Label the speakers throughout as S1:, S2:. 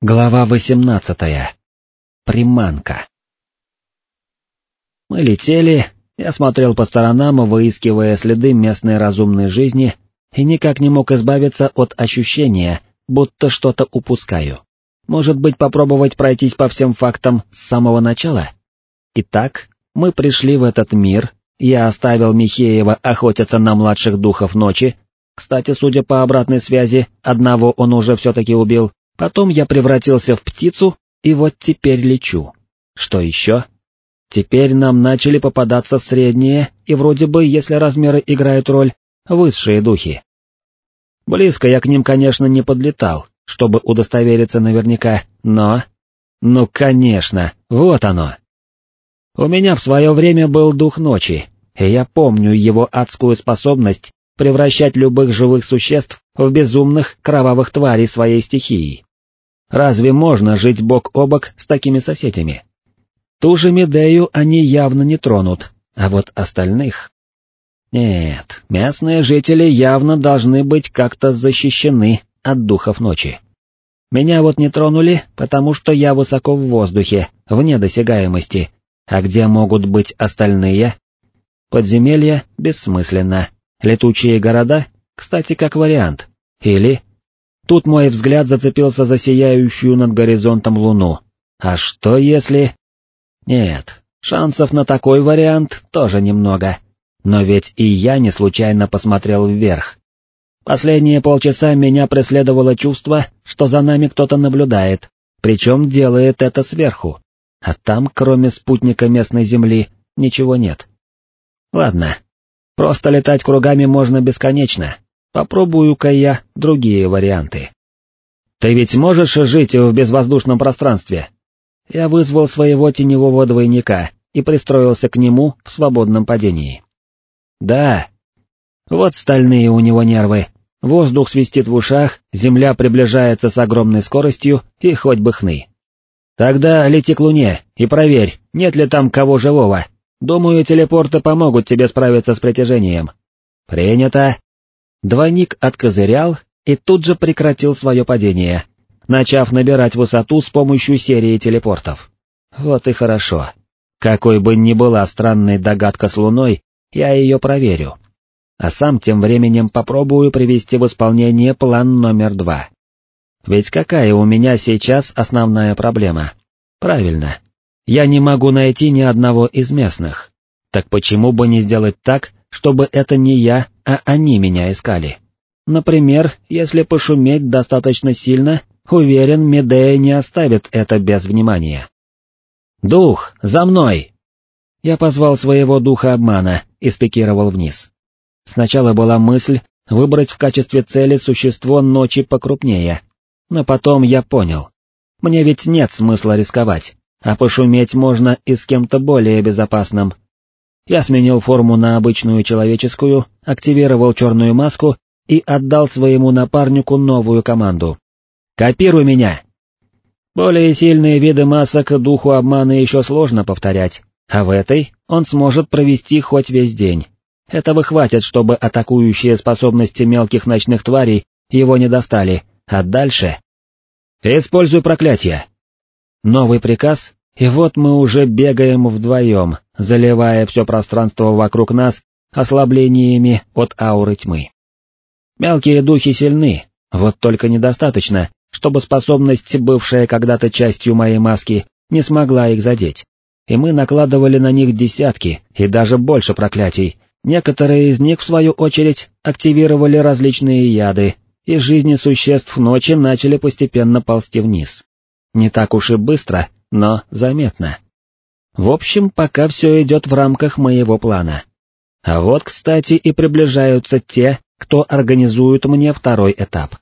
S1: Глава восемнадцатая. Приманка. Мы летели, я смотрел по сторонам, выискивая следы местной разумной жизни, и никак не мог избавиться от ощущения, будто что-то упускаю. Может быть, попробовать пройтись по всем фактам с самого начала? Итак, мы пришли в этот мир, я оставил Михеева охотиться на младших духов ночи, кстати, судя по обратной связи, одного он уже все-таки убил, Потом я превратился в птицу, и вот теперь лечу. Что еще? Теперь нам начали попадаться средние, и вроде бы, если размеры играют роль, высшие духи. Близко я к ним, конечно, не подлетал, чтобы удостовериться наверняка, но... Ну, конечно, вот оно. У меня в свое время был дух ночи, и я помню его адскую способность превращать любых живых существ в безумных кровавых тварей своей стихии. Разве можно жить бок о бок с такими соседями? Ту же Медею они явно не тронут, а вот остальных... Нет, местные жители явно должны быть как-то защищены от духов ночи. Меня вот не тронули, потому что я высоко в воздухе, вне досягаемости, а где могут быть остальные? Подземелья бессмысленно, летучие города, кстати, как вариант, или Тут мой взгляд зацепился за сияющую над горизонтом луну. А что если... Нет, шансов на такой вариант тоже немного. Но ведь и я не случайно посмотрел вверх. Последние полчаса меня преследовало чувство, что за нами кто-то наблюдает, причем делает это сверху. А там, кроме спутника местной Земли, ничего нет. Ладно, просто летать кругами можно бесконечно, Попробую-ка я другие варианты. Ты ведь можешь жить в безвоздушном пространстве? Я вызвал своего теневого двойника и пристроился к нему в свободном падении. Да. Вот стальные у него нервы. Воздух свистит в ушах, земля приближается с огромной скоростью, и хоть бы хны. Тогда лети к Луне и проверь, нет ли там кого живого. Думаю, телепорты помогут тебе справиться с притяжением. Принято. Двойник откозырял и тут же прекратил свое падение, начав набирать высоту с помощью серии телепортов. Вот и хорошо. Какой бы ни была странной догадка с Луной, я ее проверю. А сам тем временем попробую привести в исполнение план номер два. Ведь какая у меня сейчас основная проблема? Правильно, я не могу найти ни одного из местных. Так почему бы не сделать так, чтобы это не я, а они меня искали. Например, если пошуметь достаточно сильно, уверен, Медея не оставит это без внимания. «Дух, за мной!» Я позвал своего духа обмана и спикировал вниз. Сначала была мысль выбрать в качестве цели существо ночи покрупнее, но потом я понял. Мне ведь нет смысла рисковать, а пошуметь можно и с кем-то более безопасным, я сменил форму на обычную человеческую, активировал черную маску и отдал своему напарнику новую команду. «Копируй меня!» Более сильные виды масок духу обмана еще сложно повторять, а в этой он сможет провести хоть весь день. Этого хватит, чтобы атакующие способности мелких ночных тварей его не достали, а дальше... «Используй проклятие!» Новый приказ, и вот мы уже бегаем вдвоем, заливая все пространство вокруг нас ослаблениями от ауры тьмы. Мелкие духи сильны, вот только недостаточно, чтобы способность, бывшая когда-то частью моей маски, не смогла их задеть. И мы накладывали на них десятки и даже больше проклятий. Некоторые из них, в свою очередь, активировали различные яды, и жизни существ ночи начали постепенно ползти вниз. Не так уж и быстро, но заметно. В общем, пока все идет в рамках моего плана. А вот, кстати, и приближаются те, кто организует мне второй этап.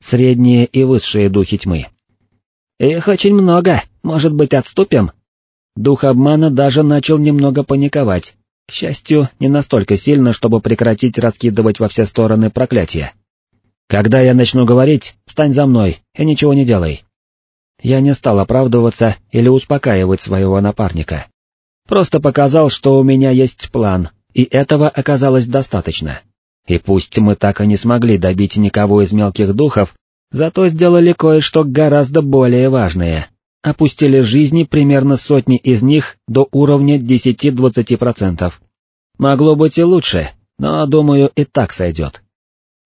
S1: Средние и высшие духи тьмы. Их очень много, может быть, отступим? Дух обмана даже начал немного паниковать, к счастью, не настолько сильно, чтобы прекратить раскидывать во все стороны проклятия. Когда я начну говорить, встань за мной и ничего не делай. Я не стал оправдываться или успокаивать своего напарника. Просто показал, что у меня есть план, и этого оказалось достаточно. И пусть мы так и не смогли добить никого из мелких духов, Зато сделали кое-что гораздо более важное. Опустили жизни примерно сотни из них до уровня 10-20%. Могло быть и лучше, но, думаю, и так сойдет.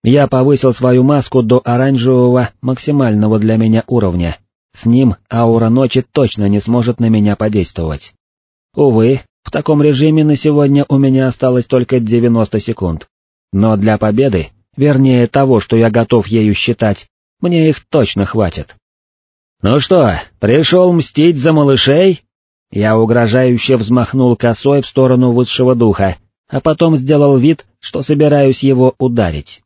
S1: Я повысил свою маску до оранжевого максимального для меня уровня. С ним аура ночи точно не сможет на меня подействовать. Увы, в таком режиме на сегодня у меня осталось только 90 секунд. Но для победы, вернее того, что я готов ею считать, мне их точно хватит. «Ну что, пришел мстить за малышей?» Я угрожающе взмахнул косой в сторону высшего духа, а потом сделал вид, что собираюсь его ударить.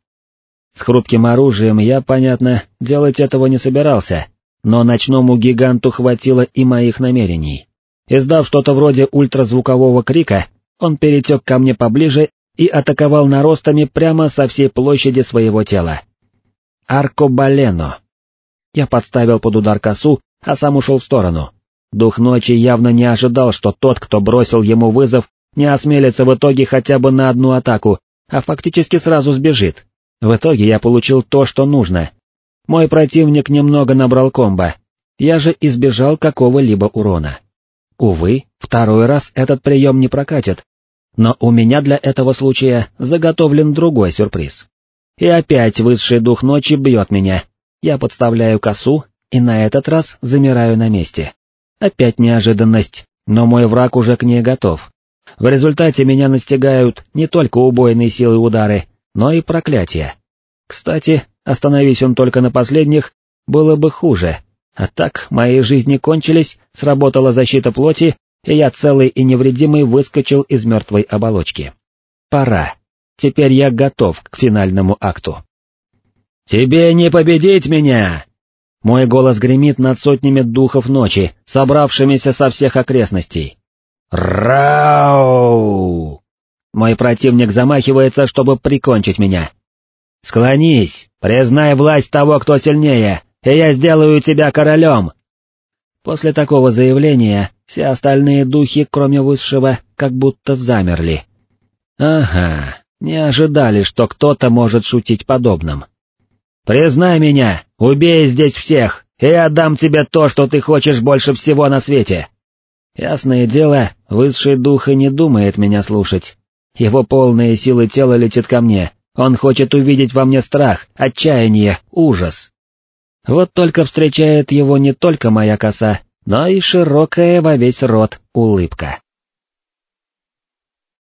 S1: С хрупким оружием я, понятно, делать этого не собирался, но ночному гиганту хватило и моих намерений. Издав что-то вроде ультразвукового крика, он перетек ко мне поближе и атаковал наростами прямо со всей площади своего тела. Аркобалено. Я подставил под удар косу, а сам ушел в сторону. Дух ночи явно не ожидал, что тот, кто бросил ему вызов, не осмелится в итоге хотя бы на одну атаку, а фактически сразу сбежит. В итоге я получил то, что нужно. Мой противник немного набрал комбо, я же избежал какого-либо урона. Увы, второй раз этот прием не прокатит, но у меня для этого случая заготовлен другой сюрприз. И опять высший дух ночи бьет меня. Я подставляю косу и на этот раз замираю на месте. Опять неожиданность, но мой враг уже к ней готов. В результате меня настигают не только убойные силы удары, но и проклятия. Кстати, остановись он только на последних, было бы хуже, а так мои жизни кончились, сработала защита плоти, и я целый и невредимый выскочил из мертвой оболочки. Пора. Теперь я готов к финальному акту. «Тебе не победить меня!» Мой голос гремит над сотнями духов ночи, собравшимися со всех окрестностей. «Рау!» Мой противник замахивается, чтобы прикончить меня. «Склонись, признай власть того, кто сильнее, и я сделаю тебя королем!» После такого заявления все остальные духи, кроме высшего, как будто замерли. «Ага, не ожидали, что кто-то может шутить подобным. «Признай меня, убей здесь всех, и отдам тебе то, что ты хочешь больше всего на свете!» Ясное дело, высший дух и не думает меня слушать. Его полные силы тела летит ко мне, он хочет увидеть во мне страх, отчаяние, ужас. Вот только встречает его не только моя коса, но и широкая во весь рот улыбка.